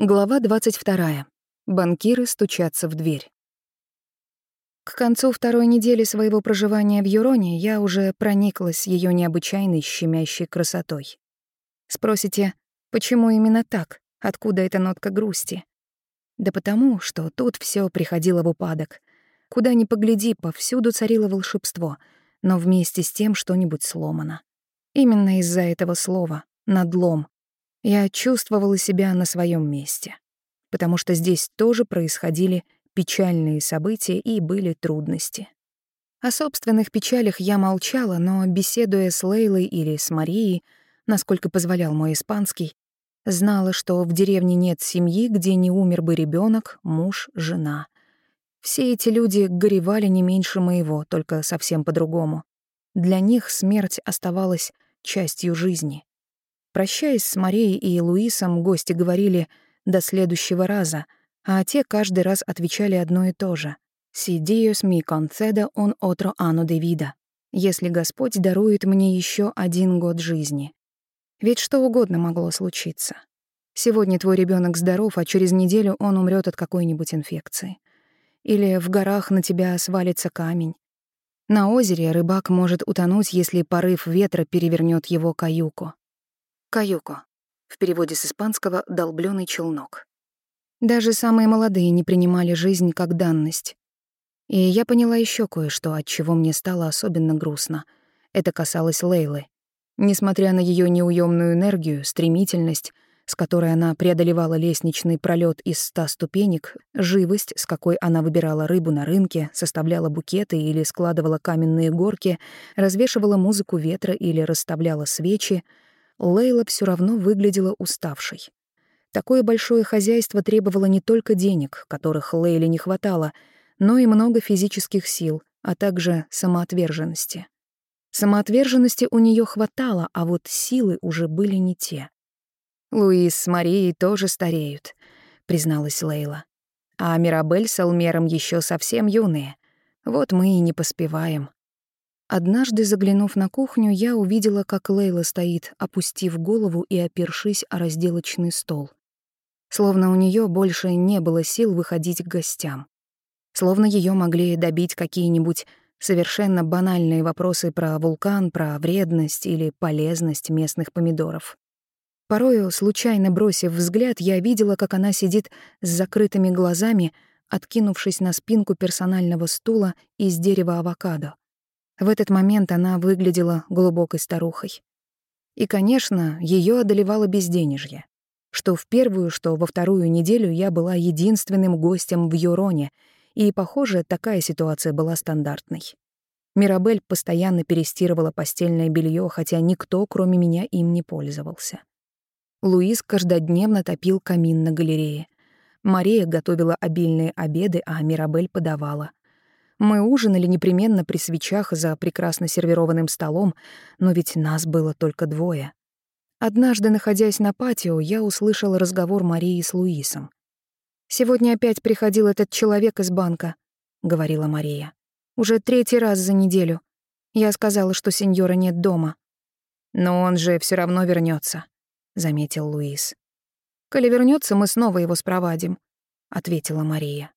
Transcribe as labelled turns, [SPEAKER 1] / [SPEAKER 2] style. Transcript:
[SPEAKER 1] Глава 22. Банкиры стучатся в дверь. К концу второй недели своего проживания в Юроне я уже прониклась ее необычайной щемящей красотой. Спросите, почему именно так? Откуда эта нотка грусти? Да потому, что тут все приходило в упадок. Куда ни погляди, повсюду царило волшебство, но вместе с тем что-нибудь сломано. Именно из-за этого слова «надлом» я чувствовала себя на своем месте, потому что здесь тоже происходили печальные события и были трудности. О собственных печалях я молчала, но, беседуя с Лейлой или с Марией, насколько позволял мой испанский, знала, что в деревне нет семьи, где не умер бы ребенок, муж, жена. Все эти люди горевали не меньше моего, только совсем по-другому. Для них смерть оставалась частью жизни. Прощаясь с Марией и Луисом, гости говорили «до следующего раза», а те каждый раз отвечали одно и то же «Si Dios mi conceda un otro anno de vida» «Если Господь дарует мне еще один год жизни». Ведь что угодно могло случиться. Сегодня твой ребенок здоров, а через неделю он умрет от какой-нибудь инфекции. Или в горах на тебя свалится камень. На озере рыбак может утонуть, если порыв ветра перевернет его каюку. Каюко. В переводе с испанского «долблёный челнок». Даже самые молодые не принимали жизнь как данность. И я поняла еще кое-что, от чего мне стало особенно грустно. Это касалось Лейлы. Несмотря на ее неуемную энергию, стремительность, с которой она преодолевала лестничный пролет из ста ступенек, живость, с какой она выбирала рыбу на рынке, составляла букеты или складывала каменные горки, развешивала музыку ветра или расставляла свечи — Лейла все равно выглядела уставшей. Такое большое хозяйство требовало не только денег, которых Лейле не хватало, но и много физических сил, а также самоотверженности. Самоотверженности у нее хватало, а вот силы уже были не те. «Луис с Марией тоже стареют», — призналась Лейла. «А Мирабель с Алмером еще совсем юные. Вот мы и не поспеваем». Однажды, заглянув на кухню, я увидела, как Лейла стоит, опустив голову и опершись о разделочный стол. Словно у нее больше не было сил выходить к гостям. Словно ее могли добить какие-нибудь совершенно банальные вопросы про вулкан, про вредность или полезность местных помидоров. Порою, случайно бросив взгляд, я видела, как она сидит с закрытыми глазами, откинувшись на спинку персонального стула из дерева авокадо. В этот момент она выглядела глубокой старухой. И, конечно, ее одолевало безденежье. Что в первую, что во вторую неделю я была единственным гостем в Юроне, и, похоже, такая ситуация была стандартной. Мирабель постоянно перестирывала постельное белье, хотя никто, кроме меня, им не пользовался. Луис каждодневно топил камин на галерее. Мария готовила обильные обеды, а Мирабель подавала. Мы ужинали непременно при свечах за прекрасно сервированным столом, но ведь нас было только двое. Однажды, находясь на патио, я услышала разговор Марии с Луисом. «Сегодня опять приходил этот человек из банка», — говорила Мария. «Уже третий раз за неделю. Я сказала, что сеньора нет дома». «Но он же все равно вернется, заметил Луис. «Коли вернется, мы снова его спровадим», — ответила Мария.